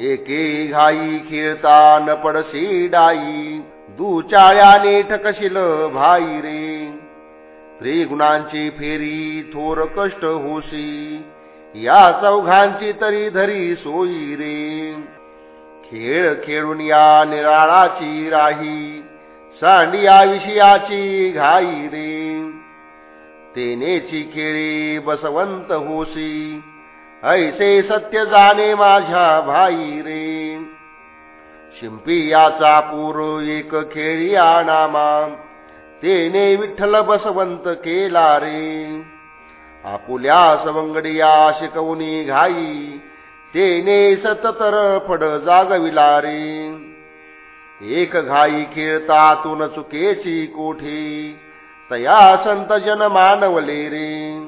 एके घाई खेळता न पडसी डाई दुचाळ्याने ठकशील भाई रे. त्रिगुणांची फेरी थोर कष्ट होशी या चौघांची तरी धरी सोयी रे. खेळ खेळून या निराळाची राही सांडिया विषयाची घाई रे. तेनेची खेळी बसवंत होशी ऐसे सत्य जाणे माझ्या भाई रे. शिंपी याचा पूर एक खेळी नामा तेने विठ्ठल बसवंत केला रे. आपुल्या सवंगडिया शिकवणी घाई. तेने सततर फड जागविला रे. एक घाई खेळतातून चुकेची कोठी? तया संत जन मानवले रे.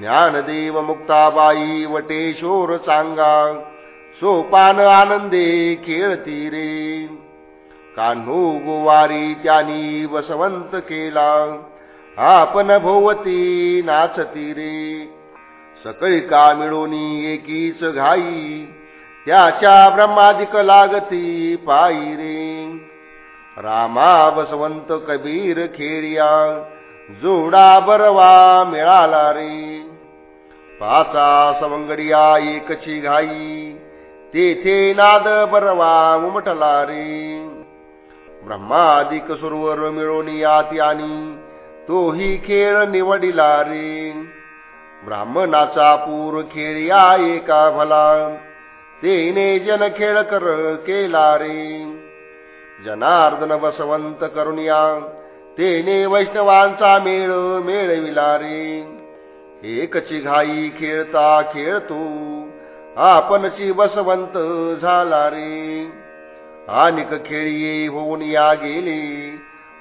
ज्ञानदेव मुक्ताबाई वटेशोर चांगा सोपान आनंदे खेळती रे. कान्हू गोवारी त्यांनी वसवंत केला आपण भोवती नाचती रे. सकळी का मिळोनी एकीच घाई त्याच्या ब्रह्मादिक लागती पायी रे. रामा बसवंत कबीर खेळिया जोडा बरवा मिळाला रे. पाचा सवंगडिया एकची घाई तेथे नाद बरवा उमटला रे ब्रह्मादिक सुरवर मिळून यात आणि तोही खेळ निवडिला रे ब्राह्मणाचा पूर खेळिया एका भला तेने जन खेळ कर केला रे जनार्दन बसवंत करुणिया तेने वैष्णवांचा मेळ मेळविला रे एकची घाई खेळता खेळतो. आपणची बसवंत झाला रे. अनिक खेळी होऊन या गेले.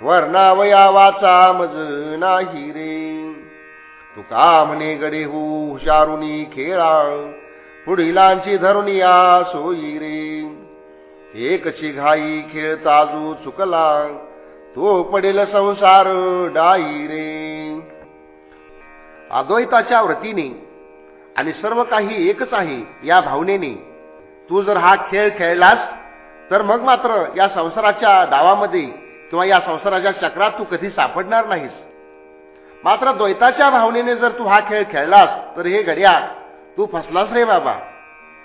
वर्णावया वाचा मज नाही रे. तुका म्हणे गडे हो हुशारुनी खेळा. पुढीलांची धरुनिया सोयी रे. एकची घाई खेळताजू चुकला तो पडेल संसार डाई रे. अद्वैताच्या व्रतीने आणि सर्व काही एकच आहे या भावनेने. तू जर हा खेळ खेळलास तर मग मात्र या संसाराच्या डावामध्ये किंवा या संसाराच्या चक्रात तू कधी सापडणार नाहीस. मात्र द्वैताच्या भावनेने जर तू हा खेळ खेळलास तर हे घड्या तू फसलास रे बाबा.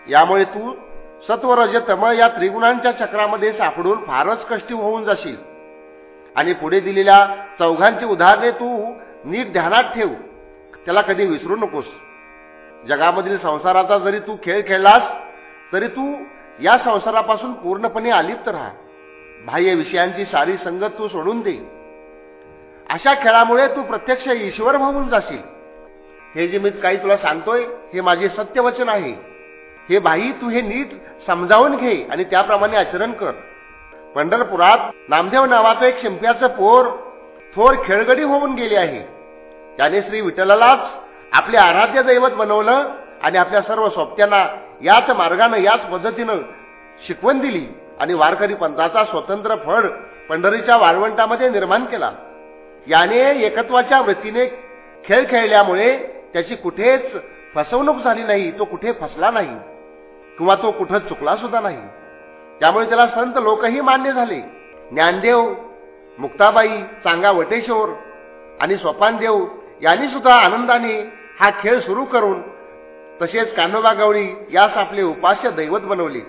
यामुळे तू सत्वरज तमळ या त्रिगुणांच्या चक्रामध्ये सापडून फारच कष्टी होऊन जाशील. आणि पुढे दिलेल्या चौघांची उदाहरणे तू नीट ध्यानात ठेव. त्याला कधी विसरू नकोस. जगामधील संसाराचा जरी तू खेळ खेळलास तरी तू या संसारापासून पूर्णपणे अलिप्त राहा. बाह्य विषयांची सारी संगत तू सोडून दे. अशा खेळामुळे तू प्रत्यक्ष ईश्वर होऊन जाशील. हे जे मी काही तुला सांगतोय हे माझे सत्यवचन आहे. हे बाई तू हे नीट समजावून घे आणि त्याप्रमाणे आचरण कर. पंढरपुरात नामदेव नावाचं एक शिंप्याचं पोर थोर खेळगडी होऊन गेले आहे. त्याने श्री विठ्ठलालाच आपले आराध्य दैवत बनवलं आणि आपल्या सर्व सोबत्यांना याच मार्गानं याच पद्धतीनं शिकवण दिली आणि वारकरी पंथाचा स्वतंत्र फळ पंढरीच्या वाळवंटामध्ये निर्माण केला. याने एकत्वाच्या वृत्तीने खेळ खेळल्यामुळे त्याची कुठेच फसवणूक झाली नाही तो कुठे फसला नाही किंवा तो कुठं चुकला सुद्धा नाही. त्यामुळे त्याला संत लोकही मान्य झाले. ज्ञानदेव मुक्ताबाई चांगा वटेश्वर आणि स्वपानदेव यांनीसुद्धा आनंदाने हा खेळ सुरू करून तसेच कान्होबा गवळी यास आपले उपास्य दैवत बनवले.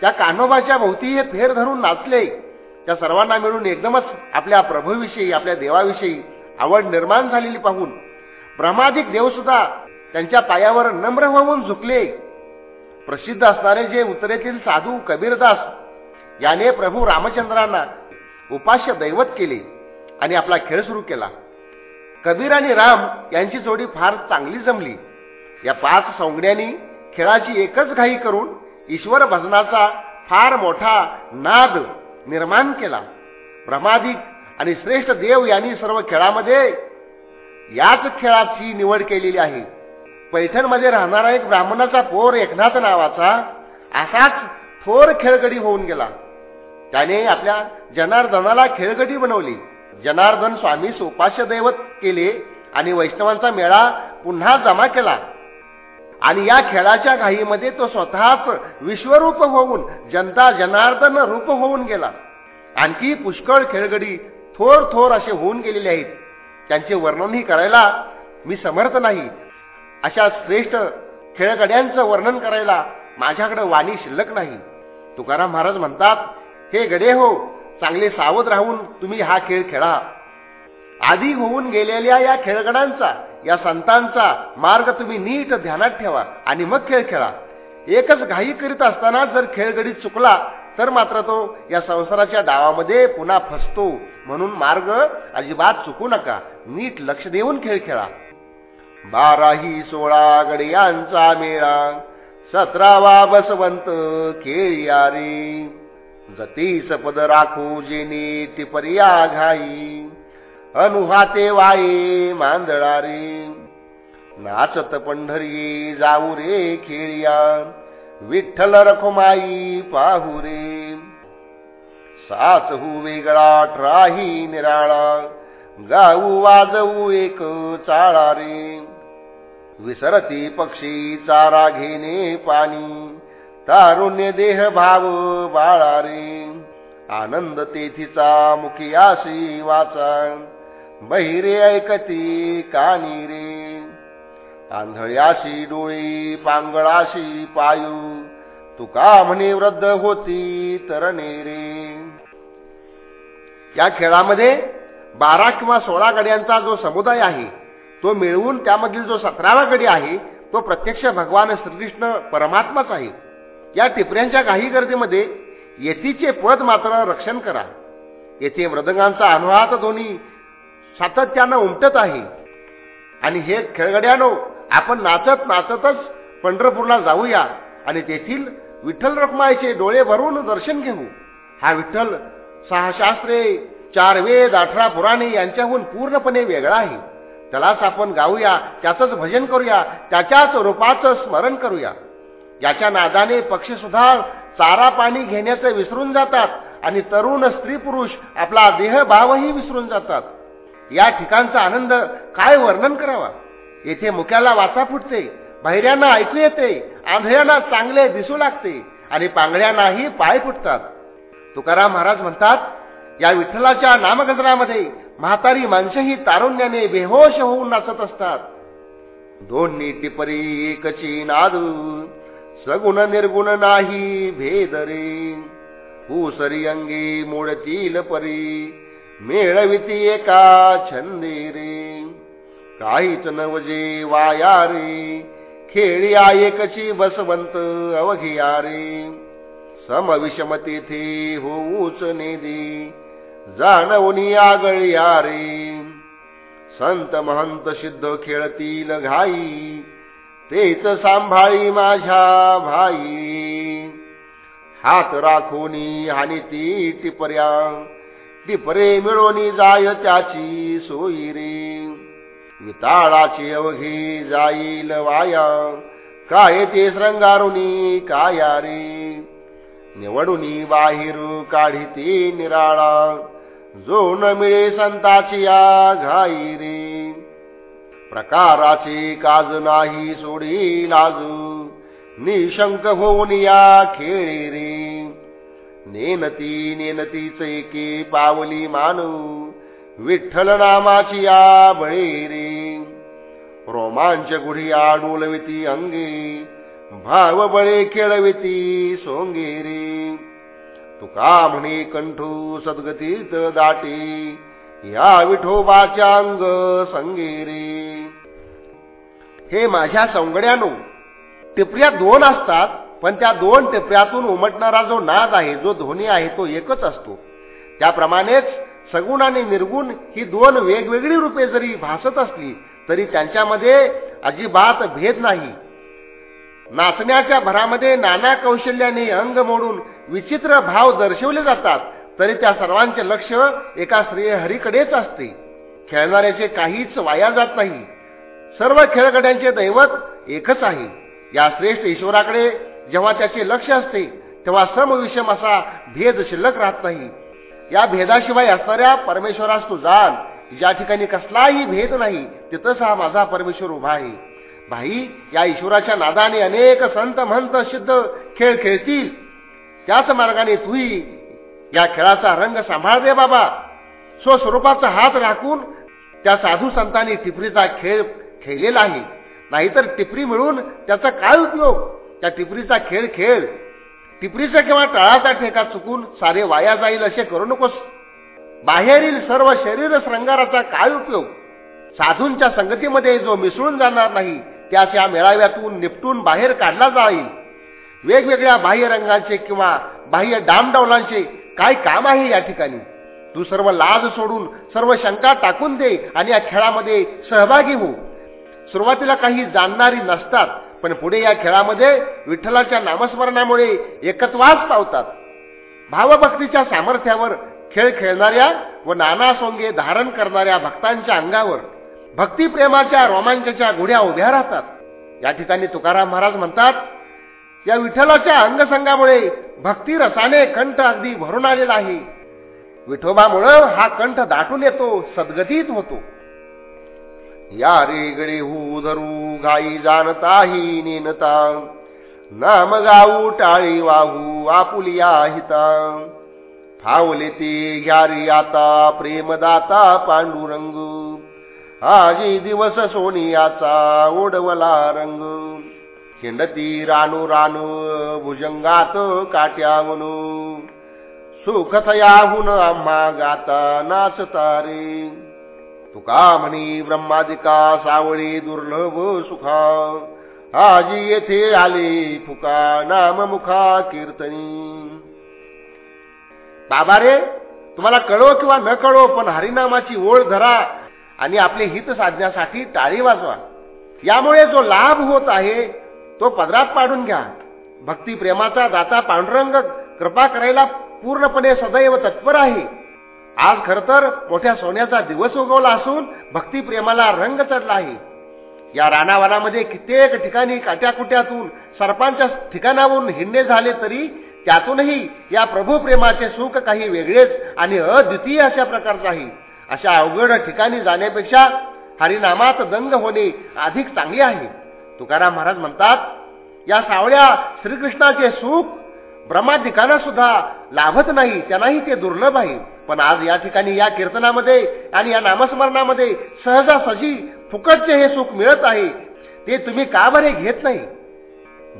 त्या कान्होबाच्या भोवती हे फेर धरून नाचले. त्या सर्वांना मिळून एकदमच आपल्या प्रभूविषयी आपल्या देवाविषयी आवड निर्माण झालेली पाहून ब्रह्मादिक देवसुद्धा त्यांच्या पायावर नम्र होऊन झुकले. प्रसिद्ध असणारे जे उत्तरेतील साधू कबीरदास याने प्रभू रामचंद्रांना उपास्य दैवत केले आणि आपला खेळ सुरू केला. कबीर आणि राम यांची जोडी फार चांगली जमली. या पाच सौंगड्यांनी खेळाची एकच घाई करून ईश्वर भजनाचा फार मोठा नाद निर्माण केला. ब्रह्मादिक आणि श्रेष्ठ देव यांनी सर्व खेळामध्ये याच खेळाची निवड केलेली आहे. पैठणमध्ये राहणारा एक ब्राह्मणाचा पोर एकनाथ नावाचा असाच थोर खेळगडी होऊन गेला. त्याने आपल्या जनार्दनाला खेळगडी बनवली. जनार्दन स्वामी उपास्य दैवत केले आणि वैष्णवांचा मेळा पुन्हा जमा केला. आणि या खेळाच्या घाईमध्ये तो स्वतःच विश्वरूप होऊन जनता जनार्दन रूप होऊन गेला. आणखी पुष्कळ खेळगडी थोर थोर असे होऊन गेलेले आहेत. त्यांचे वर्णनही करायला मी समर्थ नाही. अशा श्रेष्ठ खेळगड्यांचं वर्णन करायला माझ्याकडे वाणी शिल्लक नाही. तुकाराम महाराज म्हणतात हे गडे हो चांगले सावध राहून तुम्ही हा खेळ खेळा. आधी होऊन गेलेल्या या खेळगडांचा या संतांचा मार्ग तुम्ही नीट ध्यानात ठेवा आणि मग खेळ खेळा. एकच घाई करीत असताना जर खेळगडी चुकला तर मात्र तो या संसाराच्या डावामध्ये पुन्हा फसतो. म्हणून मार्ग अजिबात चुकू नका. नीट लक्ष देऊन खेळ खेळा. बाराही सोळा गडियांचा मेळा. सतरावा बसवंत खेळ रे जतीस पद राखू जेने पर्या घाई अनुहाते वाये मांदळारे. नाचत पंढरी जाऊ रे खेळिया. विठ्ठल रखुमाई पाहू रे. साच हु वेगळा ट्राही निराळा. गाऊ वाजवू एक चाळा रे. विसरती पक्षी चारा घेणे पाणी. तारुण्य देह भाव बाळारी. आनंद तेथीचा मुखियाशी वाचा बहिरे ऐकती कानी रे. आंधळ्याशी डोळी पांगळाशी पायू. तुका म्हणे वृद्ध होती तरणे रे. या खेळामध्ये बारा किंवा सोळा गड्यांचा जो समुदाय आहे तो मिळवून त्यामधील जो सतरावा गडी आहे तो प्रत्यक्ष भगवान श्रीकृष्ण परमात्माच आहे. या टिपऱ्यांच्या काही गर्दीमध्ये येतीचे पद मात्र रक्षण करा. येथे मृदंगांचा अनुहात ध्वनी सातत्यानं उमटत आहे. आणि हे खेळगड्यानो आपण नाचत नाचतच पंढरपूरला जाऊया आणि तेथील विठ्ठल रखमायचे डोळे भरून दर्शन घेऊ. हा विठ्ठल सहा शास्त्रे चार वेद अठरा पुराणे यांच्याहून पूर्णपणे वेगळा आहे. त्यालाच आपण गाऊया त्याचंच भजन करूया त्याच्याच रूपाचं स्मरण करूया. याच्या नादाने पक्षी सुद्धा चारा पाणी घेण्याचं विसरून जातात आणि तरुण स्त्री पुरुष आपला देहभावही विसरून जातात. या ठिकाणचा आनंद काय वर्णन करावा? येथे मुक्याला वाचा फुटते बहिऱ्यांना ऐकू येते आंधळ्यांना चांगले दिसू लागते आणि पांगड्यांनाही पाय फुटतात. तुकाराम महाराज म्हणतात या विठ्ठलाच्या नामगंधरामध्ये म्हातारी माणसंही तारुण्याने बेहोश होऊन नाचत असतात. दोन टिपरी एकची नादू सगुण निर्गुण नाही भेद रे. उसरी अंगी मोडतील परी मेळविती एका छंदे रे. काहीच नवजे वाया रे खेळी आयकची बसवंत अवघिया रे. समविषम तेथे होऊच नेदी जाणवनी आगळिया रे. संत महंत सिद्ध खेळतील घाई तेच सांभाळी माझ्या भाई. हात राखोनी आणि ती टिपर्या टिपरे मिळवणी जाय त्याची सोयी रे. विताळाची अवघी जाईल वाया काय ते श्रंगारुनी काया रे. निवडुनी बाहेर ती निराळा जो न मिळे संताची या घाई रे. प्रकाराचे काज नाही सोडी लाजू. निशंक होऊन या खेळे रे. नेनती नेनतीच एके पावली मानू. विठ्ठल नामाची या बळी रे. रोमांच गुढिया डोलविती अंगे. भाव बळे खेळविती सोंगे रे. तुका म्हणे कंठू सद्गतीत दाटी. या विठोबाच्या अंग संगेरे. हे माझ्या संगड्यानो टिपऱ्या दोन असतात पण त्या दोन टिपऱ्यातून उमटणारा जो नाद आहे जो ध्वनी आहे तो एकच असतो. त्याप्रमाणेच सगुण आणि निर्गुण ही दोन वेगवेगळी रूपे जरी भासत असली तरी त्यांच्यामध्ये अजिबात भेद नाही. नाचण्याच्या भरामध्ये नाना कौशल्याने अंग मोडून विचित्र भाव दर्शवले जातात. तरी त्या सर्वांचे लक्ष एका श्रीहरीकडेच असते. खेळणाऱ्याचे काहीच वाया जात नाही. सर्व खेळगड्यांचे दैवत एकच आहे. या श्रेष्ठ ईश्वराकडे जेव्हा त्याचे लक्ष असते तेव्हा समविषम असा भेद शिल्लक राहत नाही. या भेदाशिवाय असणाऱ्या परमेश्वरास तू जाण ज्या ठिकाणी कसलाही भेद नाही तिथंच हा माझा परमेश्वर उभा आहे. भाई या ईश्वराच्या नादाने अनेक संत महंत सिद्ध खेळ खेळतील. त्याच मार्गाने तूही या खेळाचा रंग सांभाळ दे बाबा. स्वस्वरूपाचा हात राखून त्या साधू संतांनी टिपरीचा खेळ खेळलेला आहे. नाहीतर टिपरी मिळून त्याचा काय उपयोग? त्या टिपरीचा खेळ खेळ. टिपरीचा किंवा टळाचा ठेका चुकून सारे वाया जाईल असे करू नकोस. बाहेरील सर्व शरीर श्रंगाराचा काय उपयोग? साधूंच्या संगतीमध्ये जो मिसळून जाणार नाही त्यास या मेळाव्यातून निपटून बाहेर काढला जाईल. वेगवेगळ्या बाह्य रंगांचे किंवा बाह्य डामडौलांचे काय काम आहे या ठिकाणी? तू सर्व लाज सोडून सर्व शंका टाकून दे आणि या खेळामध्ये सहभागी हो. सुरुवातीला काही जाणणारी नसतात पण पुढे या खेळामध्ये विठ्ठलाच्या नामस्मरणामुळे एकत्वास पावतात. भावभक्तीच्या सामर्थ्यावर खेळ खेळणाऱ्या व नाना सोंगे धारण करणाऱ्या भक्तांच्या अंगावर भक्तिप्रेमाच्या रोमांचाच्या गुढ्या उभ्या राहतात. या ठिकाणी तुकाराम महाराज म्हणतात या विठ्ठलाच्या अंगसंगामुळे भक्ती रसाने कंठ अगदी भरून आलेला आहे. विठोबामुळं हा कंठ दाटून येतो सद्गतीत होतो. या रे गडे हू धरू घाई जाणताही नेनता. नाम गाऊ टाळी वाहू आपुलिया हिता फावले ते घ्यारी आता प्रेमदाता पांडुरंग. आजी दिवस सोनियाचा ओढवला रंग. खिंडती रानू रानू भुजंगात काट्यावनू सुखतयाहून आम्हा गाता नाचता रे तुका म्हणी ब्रह्मादिका सावळी दुर्लभ सुखा. आजी येथे आले फुका नाम मुखा कीर्तनी. बाबा रे तुम्हाला कळो किंवा न कळो पण हरिनामाची ओळ धरा आणि आपले हित साधण्यासाठी टाळी वाजवा. यामुळे जो लाभ होत आहे तो पदरात पाडून घ्या. भक्ती प्रेमाचा दाता पांडुरंग कृपा करायला पूर्णपणे सदैव तत्पर आहे. आज खर तर मोठ्या सोन्याचा दिवस उगवला असून भक्ती प्रेमाला रंग चढला आहे. या रानावनामध्ये कित्येक ठिकाणी काट्याकुट्यातून सर्पांच्या ठिकाणावरून हिंडे झाले तरी त्यातूनही या प्रभू प्रेमाचे सुख काही वेगळेच आणि अद्वितीय अशा प्रकारचं आहे. अशा अवघड ठिकाणी जाण्यापेक्षा हरिनामात दंग होणे अधिक चांगले आहे. तुकाराम महाराज म्हणतात या सावळ्या श्रीकृष्णाचे सुख ब्रह्माधिकांना सुद्धा लाभत नाही त्यांनाही ते दुर्लभ आहे. पण आज या ठिकाणी या कीर्तनामध्ये आणि या नामस्मरणामध्ये सहजासहजी फुकटचे हे सुख मिळत आहे. ते तुम्ही का बरे घेत नाही?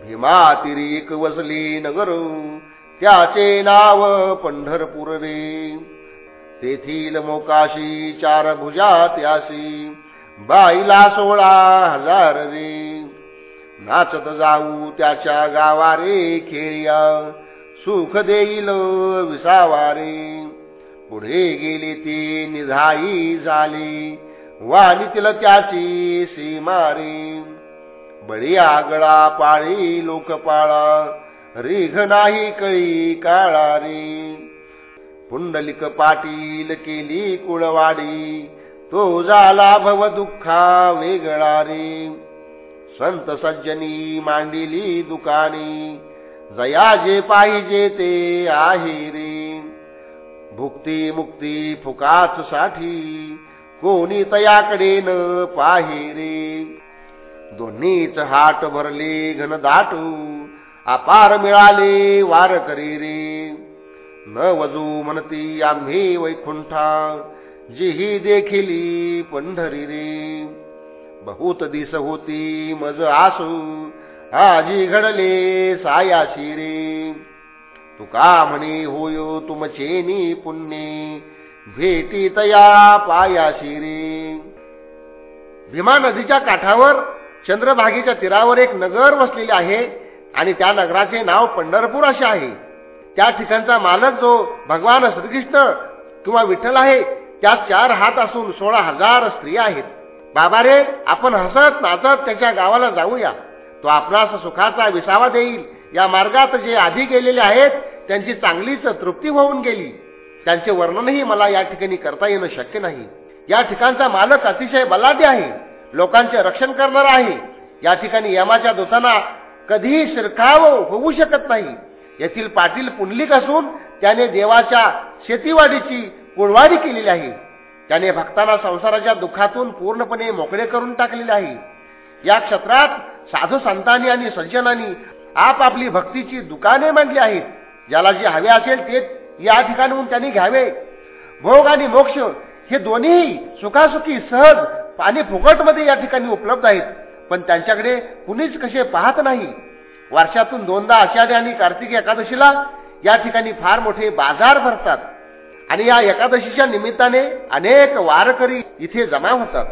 भीमातिरिक वसली नगर त्याचे नाव पंढरपूर रे तेथील मोकाशी चार भुजा त्यासी बाईला सोळा हजार रे नाचत जाऊ त्याच्या गावारे खेळिया सुख देईल विसावारे. पुढे गेले ते निधाई झाली. वाणीतील त्याची सीमारे बळी आगळा पाळी लोकपाळा. रिघ नाही कळी काळा रे. पुंडलिक पाटील केली कुळवाडी. तो झाला भव दुःखा वेगळा रे. संत सज्जनी मांडिली दुकानी. जया जे पाहिजे ते आहे रे. भुक्ती मुक्ती फुकाच साठी कोणी तयाकडे न पाहे रे. दोन्हीच हाट भरले घन दाटू अपार मिळाले वार करी रे. न वजू म्हणती आम्ही वैकुंठा जीही देखिली पंढरी रे. बहुत दिस होती मज आसू आजी घडले सायाशी रे तुका म्हणे होयो तुमचेनी पुण्ये भेटी तया पायाशी रे भीमा नदीच्या काठावर चंद्रभागेच्या तीरावर एक नगर वसलेले आहे आणि त्या नगराचे नाव पंढरपूर असे आहे. त्या ठिकाणचा मालक जो भगवान श्रीकृष्ण किंवा विठ्ठल आहे त्या चार हात असून सोळा हजार स्त्रिया आहेत. बाबा रे आपण हसत नाचत त्याच्या गावाला जाऊया. तो आपणास सुखाचा विसावा देईल. या मार्गात जे आधी गेलेले आहेत त्यांची चांगलीच तृप्ती होऊन गेली. त्यांचे वर्णनही मला या ठिकाणी करता येणं शक्य नाही. या ठिकाणचा मालक अतिशय बलाढ्य आहे. लोकांचे रक्षण करणार आहे. या ठिकाणी यमाच्या दोतांना कधीही शिरकाव होऊ शकत नाही. येथील पाटील पुंडलिक असून त्याने देवाच्या शेतीवाडीची कुळवाडी केलेली आहे. त्याने भक्तांना संसाराच्या दुःखातून पूर्णपणे मोकळे करून टाकलेले आहे. या क्षेत्रात साधू संतांनी आणि सज्जनांनी आपापली भक्तीची दुकाने मांडली आहेत. ज्याला जे हवे असेल ते या ठिकाणहून त्यांनी घ्यावे. भोग आणि मोक्ष हे दोन्ही सुखासुखी सहज आणि फुकटमध्ये या ठिकाणी उपलब्ध आहेत. पण त्यांच्याकडे कुणीच कसे पाहत नाही. वर्षातून दोनदा आषाढी आणि कार्तिकी एकादशीला या ठिकाणी फार मोठे बाजार भरतात. आणि या एकादशीच्या निमित्ताने अनेक वारकरी इथे जमा होतात.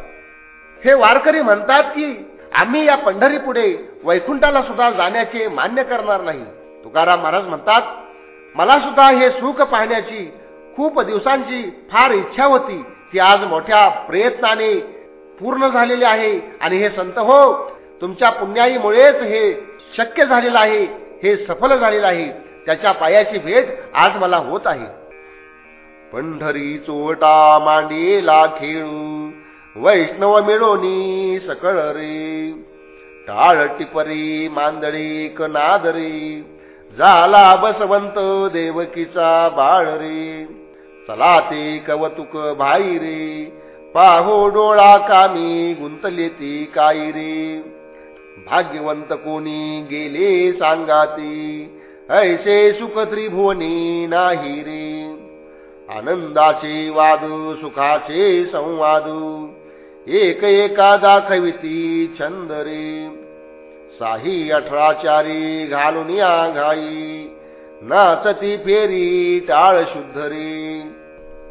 हे वारकरी म्हणतात की आम्ही या पंढरी पुढे वैकुंठाला सुद्धा जाण्याचे मान्य करणार नाही. तुकाराम महाराज म्हणतात मला सुद्धा हे सुख पाहण्याची खूप दिवसांची फार इच्छा होती. ती आज मोठ्या प्रयत्नाने पूर्ण झालेले आहे. आणि हे संत हो तुमच्या पुण्याईमुळेच हे शक्य झालेलं आहे. हे सफल झालेलं आहे. त्याच्या पायाची भेट आज मला होत आहे. पंढरी चोटा मांडीला खेळू. वैष्णव मिळोनी सकळ रे. टाळ टिपरी मांदळी कनादरी झाला बसवंत देवकीचा बाळ रे. चला ते कवतुक भाई रे. पाहो डोळा कामी गुंतले ती काई रे. भाग्यवंत कोणी गेले सांगाती. ऐसे सुख त्रिभुवनी नाही रे. आनंदाचे वादू सुखाचे संवादू. एक एका दाखविती छंद रे. साही अठराचारी घालून या घाई. नाचती फेरी टाळ शुद्ध रे.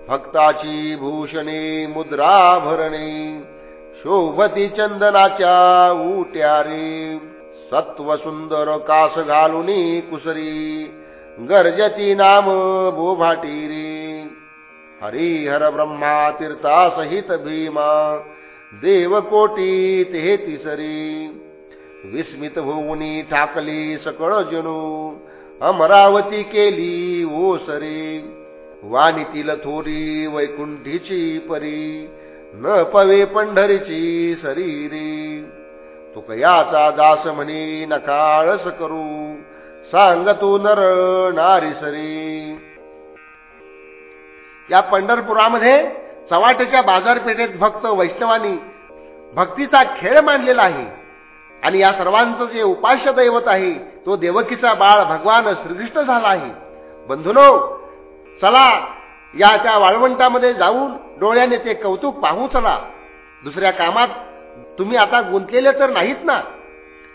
भक्ताची भूषणे मुद्रा भरणे. शोभती चंदनाच्या उट्या रे. सत्व सुंदर कास घालून कुसरी. गरजती नाम बोभाटी रे. हरिहर ब्रह्मा तीर्था सहित भीमा देवकोटी ते तिसरी विस्मित होऊनी ठाकली सकळ जनू अमरावती केली ओसरी. वाणीतील थोरी वैकुंठीची परी न पवे पंढरीची शरीरी तुकयाचा दास म्हणे नकाळस करू सांगतो नर नारी सरी. या पंढरपुरामध्ये चवाट्याच्या बाजारपेठेत भक्त वैष्णवानी भक्तीचा खेळ मानलेला आहे. आणि या सर्वांचं जे उपास्य दैवत आहे तो देवकीचा बाळ भगवान श्रीकृष्ण झाला आहे. बंधुनो चला या त्या वाळवंटामध्ये जाऊन डोळ्याने ते कौतुक पाहू चला. दुसऱ्या कामात तुम्ही आता गुंतलेले तर नाहीत ना?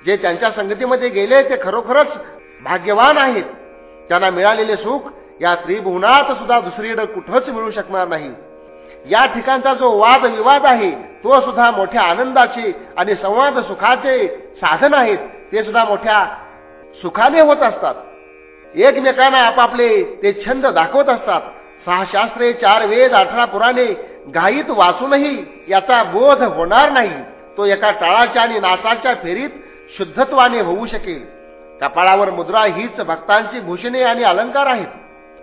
जे त्यांच्या संगतीमध्ये गेले ते खरोखरच भाग्यवान आहेत. त्यांना मिळालेले सुख या त्रिभुवनात सुद्धा दुसरीकडे कुठंच मिळू शकणार नाही. या ठिकाणचा जो वाद विवाद आहे तो सुद्धा मोठ्या आनंदाचे आणि संवाद सुखाचे साधन आहेत. ते सुद्धा मोठ्या सुखाने होत असतात. एकमेकांना आपापले ते छंद दाखवत असतात. सहा शास्त्रे चार वेद अठरा पुराणे घाईत वाचूनही याचा बोध होणार नाही. तो एका टाळाच्या आणि नाचाच्या फेरीत शुद्धत्वाने होऊ शकेल. कपाळावर मुद्रा हीच भक्तांची भूषणे आणि अलंकार आहेत.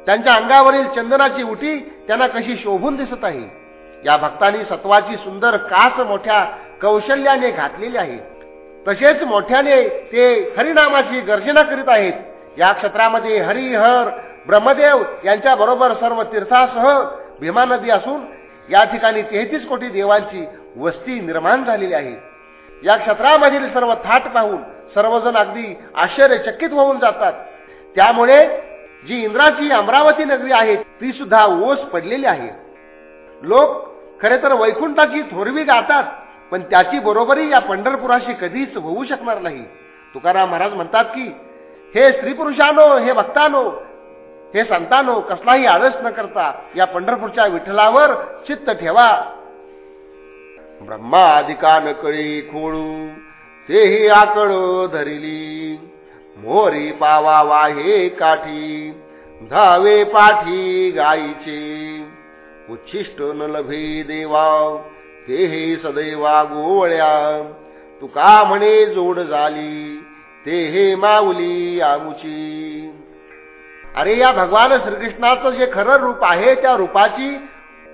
त्यांच्या अंगावरील चंदनाची उटी त्यांना कशी शोभून दिसत आहे? या भक्तांनी सत्वाची सुंदर कास मोठ्या कौशल्याने घातलेली आहे. तसेच मोठ्याने ते हरिनामाची गर्जना करीत आहेत. या क्षेत्रामध्ये हरिहर ब्रह्मदेव यांच्या बरोबर सर्व तीर्थासह भीमा नदी असून या ठिकाणी तेहतीस कोटी देवांची वस्ती निर्माण झालेली आहे. या क्षेत्रामधील सर्व थाट पाहून सर्वजण अगदी आश्चर्यचकित होऊन जातात. त्यामुळे जी इंद्राची अमरावती नगरी आहे ती सुद्धा ओस पडलेली आहे. लोक खरे तर वैकुंठाची थोरवी गातात पण त्याची बरोबरी या पंढरपुराशी कधीच होऊ शकणार नाही. तुकाराम महाराज म्हणतात की हे स्त्री पुरुषानो हे भक्तानो हे संतानो कसलाही आळस न करता या पंढरपूरच्या विठ्ठलावर चित्त ठेवा. ब्रह्माधिकान कळी खोळू तेही आकड धरिली. मोरी पावा वाहे काठी धावे पाठी गायीचे उच्छिष्ट न लभे देवा तेही सदैवा गोवळ्या. तुका म्हणे जोड झाली ते हे माऊली आमुची. अरे या भगवान श्रीकृष्णाचं जे खरं रूप आहे त्या रूपाची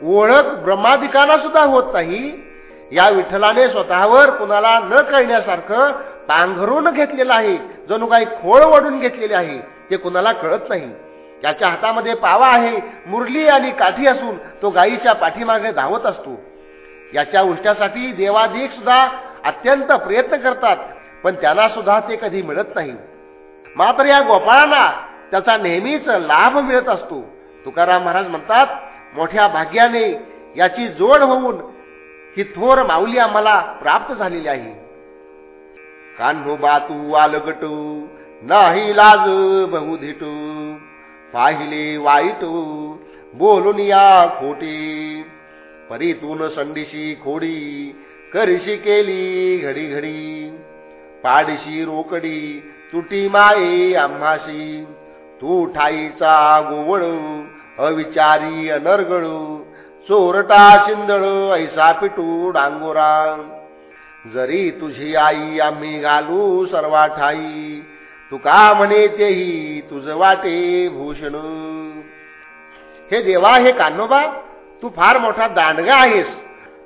ओळख ब्रह्मादिकांना सुद्धा होत नाही. या विठ्ठलाने स्वतःवर कुणाला न कळण्यासारखं पांघरून घेतलेलं आहे. जणू काही खोळ वडून घेतलेले आहे. ते कुणाला कळत नाही. त्याच्या हातामध्ये पावा आहे. मुरली आणि काठी असून तो गायीच्या पाठीमागे धावत असतो. याच्या उष्ट्यासाठी देवाधिक सुद्धा अत्यंत प्रयत्न करतात पण त्यांना सुद्धा ते कधी मिळत नाही. मात्र या गोपाळांना त्याचा नेहमीच लाभ मिळत असतो. तुकाराम महाराज म्हणतात मोठ्या भाग्याने याची जोड होऊन ही थोर माऊली आम्हाला प्राप्त झालेली आहे. कान्होबा तू आलगटू नाही लाज बहुधिटू. पाहिले वाईट बोलून या खोटी. परीतून संडीशी खोडी करीशी केली घडी घडी पाडशी रोकडी तुटी माये आम्हाशी. तू ठाईचा गोवळ अविचारी अनर्गळू. चोरटा शिंदळ ऐसा पिटू डांगोरा. जरी तुझी आई आम्ही घालू सर्वा ठाई तुका म्हणे तेही तुझ वाटे भूषण. हे देवा हे कान्होबा तू फार मोठा दांडगा आहेस.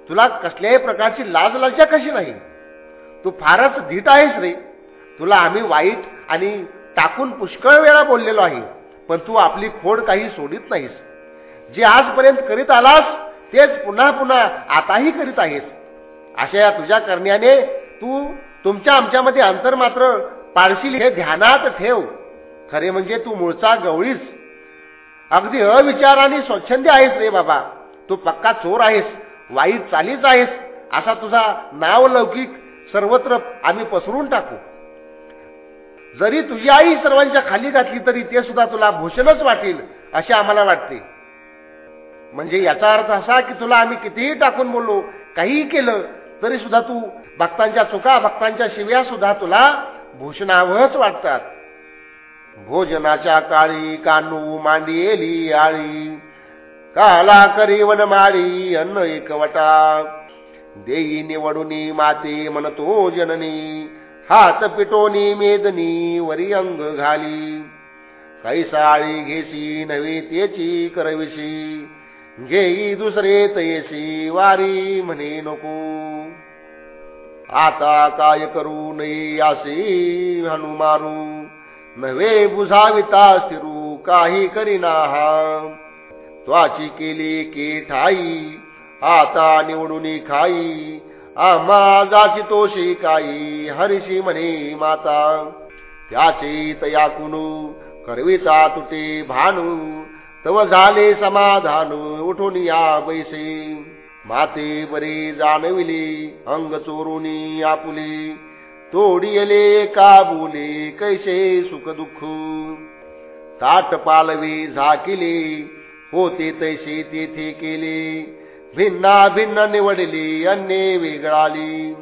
तुला कसल्याही प्रकारची लाज लज्जा कशी नाही? तू फारच धीट आहेस रे. तुला आम्ही वाईट आणि टाकून पुष्कळ वेळा बोललेलो आहे पण तू आपली खोड काही सोडित नाहीस. जे आजपर्यंत करीत आलास तेच पुन्हा पुन्हा आताही करीत आहेस. अशा या तुझ्या करण्याने तू तुमच्या आमच्यामध्ये अंतर मात्र पाडशील हे ध्यानात ठेव. खरे म्हणजे तू मूळचा गवळीस. अगदी अविचाराने स्वच्छंदी आहेस रे बाबा. तू पक्का चोर आहेस वाईट चालीच आहेस असा तुझा नाव लौकिक सर्वत्र आम्ही पसरून टाकू. जरी तुझी आई सर्वांच्या खाली घातली तरी ते सुद्धा तुला भूषणच वाटेल असे आम्हाला वाटते. म्हणजे याचा अर्थ असा की तुला आम्ही कितीही टाकून बोललो काहीही केलं तरी सुद्धा तू भक्तांच्या चुका भक्तांच्या शिव्या सुद्धा तुला भूषणावच वाटतात. भोजनाच्या काळी कानू मांडी आळी काला करी वनमाळी अन्न एकवटा. देई निवडुनी माते म्हणतो जननी हात पिटोनी मेदनी वरी अंग घाली. कैसाळी घेसी नवी तेची करविशी घेई दुसरे तयसी वारी म्हणे नको. आता काय करू नये असे हनुमारू नव्हे बुझाविता स्थिरू काही करीना हा त्वाची केली के ठाई आता निवडून खाई. आम्हा जाची तोशी काही हरिशी म्हणे माता. त्याची तया कुणू करविता तुटे भानू. तव झाले समाधान उठून या बैसे माते बरे जाणविले अंग चोरुनी आपुले. तोडियले का बोले कैसे सुख दुःख ताट पालवे झाकिले होते तैसे तेथे केले. भिन्ना भिन्न निवडले अन्य वेगळाली.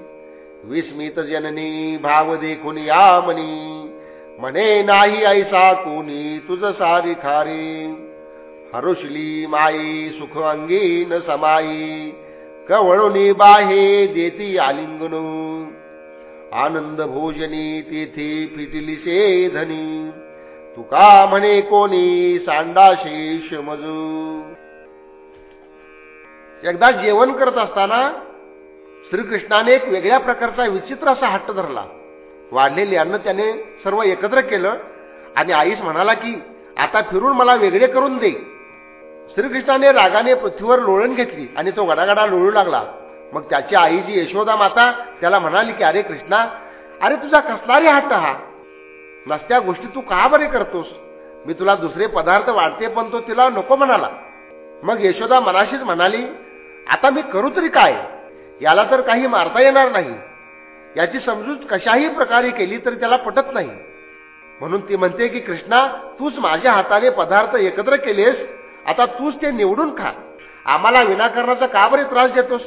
विस्मित जननी भाव देखून या मनी म्हणे नाही ऐसा कोणी तुझ सारी खारी हरुषली माई सुख अंगी न समाई. कवळुनी बाहे देती आलिंगन. आनंद भोजनी तेथे पिटिलिसे धनी तुका म्हणे कोणी सांडाशेष मजू. एकदा जेवण करत असताना श्रीकृष्णाने एक वेगळ्या प्रकारचा विचित्र असा हट्ट धरला. वाढलेले अन्न त्याने सर्व एकत्र केलं आणि आईस म्हणाला की आता फिरून मला वेगळे करून दे. श्रीकृष्णाने रागाने पृथ्वीवर लोळण घेतली आणि तो गडागडा लोळू लागला. मग त्याची आई जी यशोदा माता त्याला म्हणाली की अरे कृष्णा अरे तुझा कसणारी हट्ट हा. नसत्या गोष्टी तू का बरे करतोस? मी तुला दुसरे पदार्थ वाढते पण तो तिला नको म्हणाला. मग यशोदा मनाशीच म्हणाली आता मी करू तरी काय? याला तर काही मारता येणार नाही. याची समजूत कशाही प्रकारे केली तरी त्याला पटत नाही. म्हणून ती म्हणते की कृष्णा तूच माझ्या हाताने पदार्थ एकत्र केलेस आता तूच ते निवडून खा. आम्हाला विनाकारणाचा का बरे त्रास देतोस?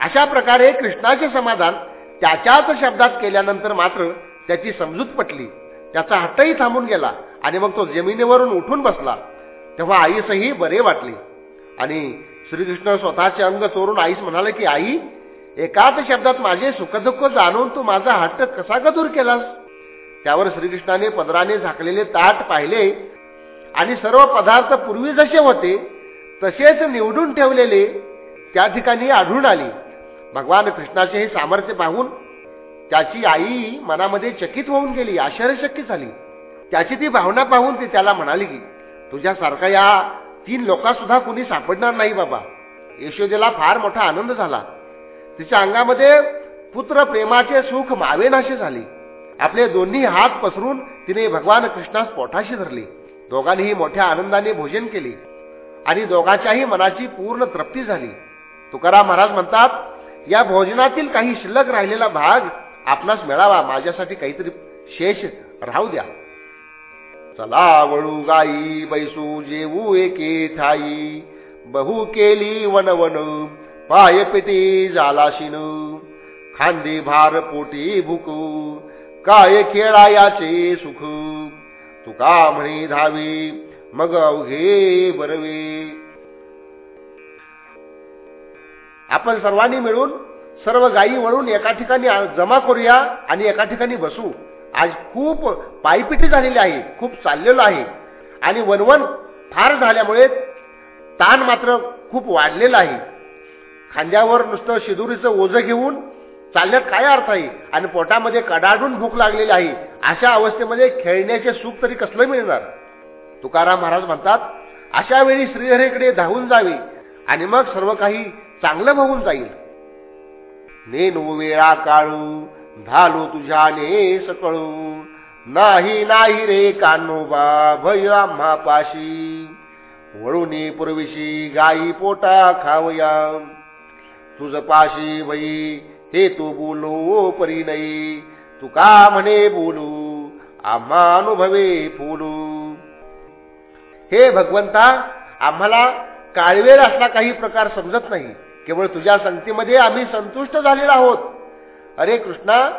अशा प्रकारे कृष्णाचे समाधान त्याच्याच शब्दात केल्यानंतर मात्र त्याची समजूत पटली. त्याचा हट्टही थांबून गेला आणि मग तो जमिनीवरून उठून बसला. तेव्हा आईसही बरे वाटले. आणि श्रीकृष्ण स्वतःचे अंग चोरून आईस म्हणाले की आई एकाच शब्दात माझे सुखदुःख जाणून तू माझा हट्ट कसा ग दूर केलास? त्यावर श्रीकृष्णाने पदराने झाकलेले ताट पाहिले आणि सर्व पदार्थ पूर्वी जसे होते तसेच निवडून ठेवलेले त्या ठिकाणी आढळून आले. भगवान कृष्णाचे हे सामर्थ्य पाहून त्याची आई मनामध्ये चकित होऊन गेली आश्चर्यशक्ती झाली. त्याची ती भावना पाहून ती त्याला म्हणाली की तुझ्यासारखा या तीन लोकांसुद्धा कुणी सापडणार नाही बाबा. यशोदेला फार मोठा आनंद झाला. तिच्या अंगामध्ये पुत्र प्रेमाचे सुख मावेनाशे झाले. आपले दोन्ही हात पसरून तिने भगवान कृष्णास पोठाशी धरले. दोघांनीही मोठ्या आनंदाने भोजन केले आणि दोघांच्याही मनाची पूर्ण तृप्ती झाली. तुकाराम महाराज म्हणतात या भोजनातील काही शिल्लक राहिलेला भाग आपणास मिळावा. माझ्यासाठी काहीतरी शेष राहू द्या. चला वळू गाई बैसू जेवू एके ठाई बहु केली वनवन पाय पिती जालाशीन. खांदी भार पोटी भुकू. काय खेळायाचे सुख. तुका म्हणे धावी मग अवघे बरवे. आपण सर्वांनी मिळून सर्व गायी वळून एका ठिकाणी जमा करूया आणि एका ठिकाणी बसू. आज खूप पायपिटी झालेली आहे खूप चाललेलो आहे. आणि वनवन फार झाल्यामुळे ताण मात्र खूप वाढलेला आहे. खांद्यावर नुसतं शिदुरीचं ओझं घेऊन चालण्यात काय अर्थ आहे? आणि पोटामध्ये कडाडून भूक लागलेली आहे. अशा अवस्थेमध्ये खेळण्याचे सुख तरी कसलं मिळणार? तुकाराम महाराज म्हणतात अशा वेळी श्रीहरेकडे धावून जावे आणि मग सर्व काही चांगलं बघून जाईल. नेनू वेळा काळू झालो तुझ्याने सकळू. नाही नाही रे कान्होबा भय आम्हा पाशी. वळूने पूर्वीशी गाई पोटा खावया. तुझ पाशी वयी हे तू बोलो परी नाही तू का म्हणे बोलू? आम्हा अनुभवे फुलू. हे भगवंता आम्हाला काळवेळ असला काही प्रकार समजत नाही. केवळ तुझ्या संगतीमध्ये आम्ही संतुष्ट झालेलो आहोत. अरे कृष्णा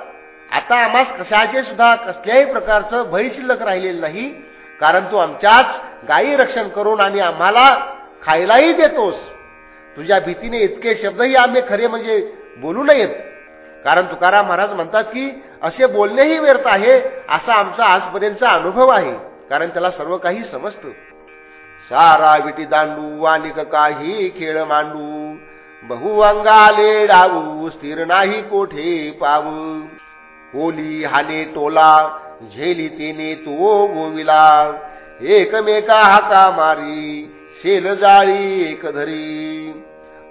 आता आम्हास कशाचे सुद्धा कसल्याही प्रकारचं भय शिल्लक राहिलेलं नाही. कारण तू आमच्याच गायी रक्षण करून आणि आम्हाला खायलाही देतोस. तुझ्या भीतीने इतके शब्दही आम्ही खरे म्हणजे बोलू नयेत. कारण तुकाराम महाराज म्हणतात की असे बोलणेही व्यर्थ आहे असा आमचा आजपर्यंतचा अनुभव आहे. कारण त्याला सर्व काही समजतं. सारा विटी दांडू आणि काही खेळ मांडू. बहुवंगाले डावू स्थिर नाही कोठे पावू. होली हाने टोला झेली तेने तो गोविला एकमेका हाका मारी शेल जाळी एक धरी.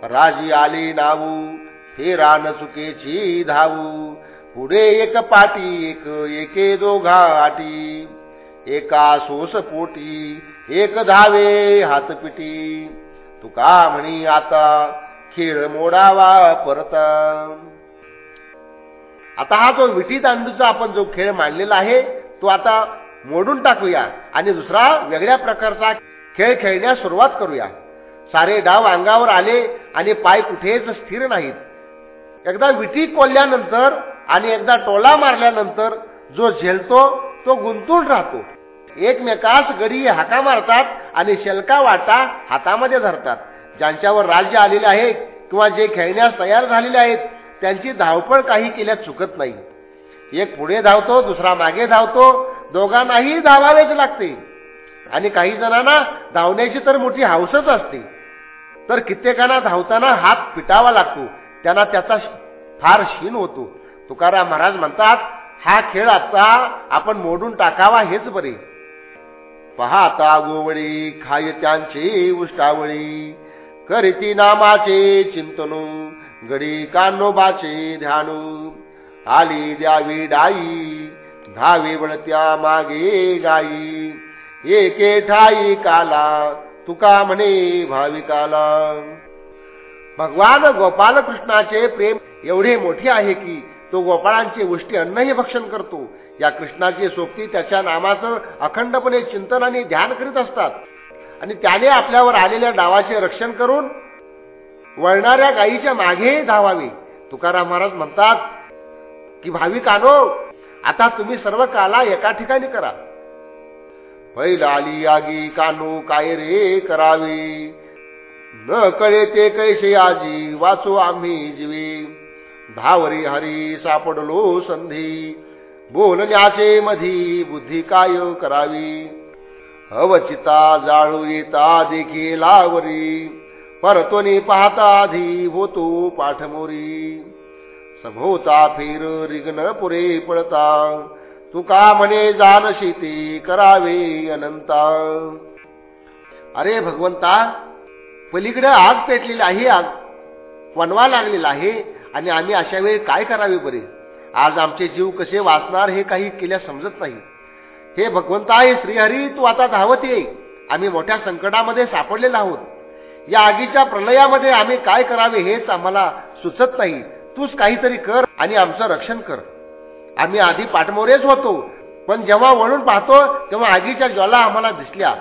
राजी आले नावू हे रान चुकेची धावू. पुढे एक पाटी एक एके दोघा आटी. एका सोस पोटी एक धावे हातपिटी. तुका म्हणी आता खेळ मोडावा परत. आता हा जो विटी दांडूचा आपण जो खेळ मांडलेला आहे तो आता मोडून टाकूया आणि दुसरा वेगळ्या प्रकारचा खेळ खेळण्यास सुरुवात करूया. सारे डाव अंगावर आले आणि पाय कुठेच स्थिर नाहीत. एकदा विटी कोल्ल्यानंतर आणि एकदा टोला मारल्यानंतर जो झेलतो तो गुंतून राहतो. एकमेकास गडी हाका मारतात आणि शेलका वाटा हातामध्ये धरतात. ज्यांच्यावर राज्य आलेले आहे किंवा जे खेळण्यास तयार झालेले आहेत त्यांची धावपळ काही केल्यात चुकत नाही. एक पुढे धावतो दुसरा मागे धावतो दोघांनाही धावावेच लागते. आणि काही जणांना धावण्याची तर मोठी हौसच असते. तर कित्येकांना धावताना हात पिटावा लागतो. त्याला त्याचा फार क्षीण होतो. तुकाराम महाराज म्हणतात हा खेळ आता आपण मोडून टाकावा हेच बरे. पहाता गोवळी खाय त्यांचे उष्टावळी. करीती नामाचे चिंतनो गडी कानोबाचे ध्यानू. आली द्यावी डाई धावे वळत्या मागे गाई. एके ठाई काला तुका म्हणे भाविकाला. भगवान गोपाल कृष्णाचे प्रेम एवढे मोठे आहे की तो गोपाळांचे उष्टी अन्नही भक्षण करतो. या कृष्णाची सोबती त्याच्या नामाचं अखंडपणे चिंतन आणि ध्यान करीत असतात. आणि त्याने आपल्यावर आलेल्या डावाचे रक्षण करून वळणाऱ्या गायीच्या मागे धावावे. तुकाराम महाराज म्हणतात की भाविकानो आता तुम्ही सर्व काला एका ठिकाणी करा. पहिला आली आगी कानो काय रे करावे? न कळे ते कैसे आजी वाचो आम्ही जीवी. धावरी हरी सापडलो संधी. बोलण्याचे मधी बुद्धी काय करावी? अवचिता जाळू येता देखी लावरी. परतोनी पाहता आधी होतो पाठमोरी. सभोता फिर रिग्न पुरे पडता तुका म्हणे जानशी ती करावे अनंता. अरे भगवंता पलीकडे आग पेटलेली आहे आग. वनवा लागलेला आहे आणि आम्ही अशा वेळी काय करावे बरे? आज आमचे जीव कसे वाचणार हे काही केल्या समजत नाही. हे भगवंता आहे श्रीहरी तू आता धावत ये. आम्ही मोठ्या संकटामध्ये सापडलेला आहोत. या आगीच्या प्रलयामध्ये आम्ही काय करावे हेच आम्हाला सुचत नाही. तूच काहीतरी कर आणि आमचं रक्षण कर. आम्ही आधी पाठमोरेच होतो पण जेव्हा वळून पाहतो तेव्हा आगीच्या ज्वाला आम्हाला दिसल्या.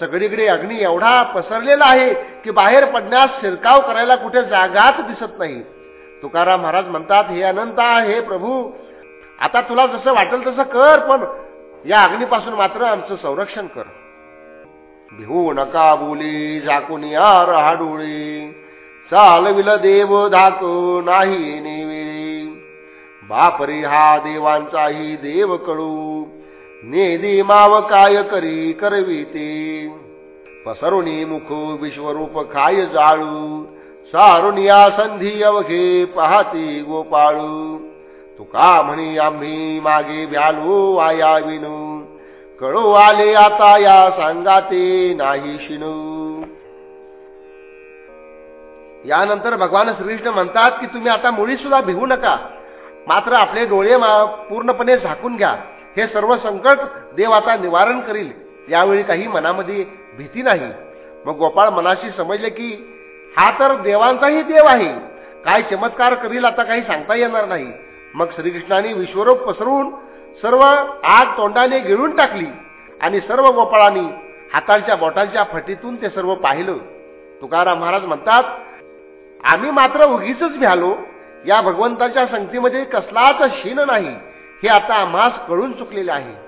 सगळीकडे अग्नी एवढा पसरलेला आहे की बाहेर पडण्यास शिरकाव करायला कुठे जागाच दिसत नाही. तुकाराम महाराज म्हणतात हे अनंता हे प्रभू आता तुला जसं वाटेल तसं कर पण या अग्नीपासून मात्र आमचं संरक्षण कर. भिवू नका बोली झाकुनी आर हाडोळी चालविल देव धाक नाही नेविळी. बापरी हा देवांचाही देव कळू नेदी माव काय करी करविते पसरुणी मुख विश्वरूप खाय जाळू सारुनिया संधी अवघे पाहती गोपाळू. तुका म्हणी आम्ही मागे व्यालो आया विनू कळो आले आता या सांगाते नाही शिनू. यानंतर भगवान श्रीकृष्ण म्हणतात की तुम्ही आता मुळी सुद्धा भिवू नका मात्र आपले डोळे पूर्णपणे झाकून घ्या. हे सर्व संकट देव आता निवारण करील. यावेळी काही मनामध्ये भीती नाही. मग गोपाळ मनाशी समजले की हा तर देवांचाही देव आहे. काय चमत्कार करील आता काही सांगता येणार नाही. मग श्रीकृष्णाने विश्वरूप पसरून सर्व आग तोंडाने गिळून टाकली आणि सर्व गोपाळांनी हातांच्या बोटांच्या फटीतून ते सर्व पाहिलं. तुकाराम महाराज म्हणतात आम्ही मात्र उगीच भ्यालो. या भगवंताच्या संगतीमध्ये कसलाच शीन नाही. हे आता आम्हास कळून चुकलेले आहे.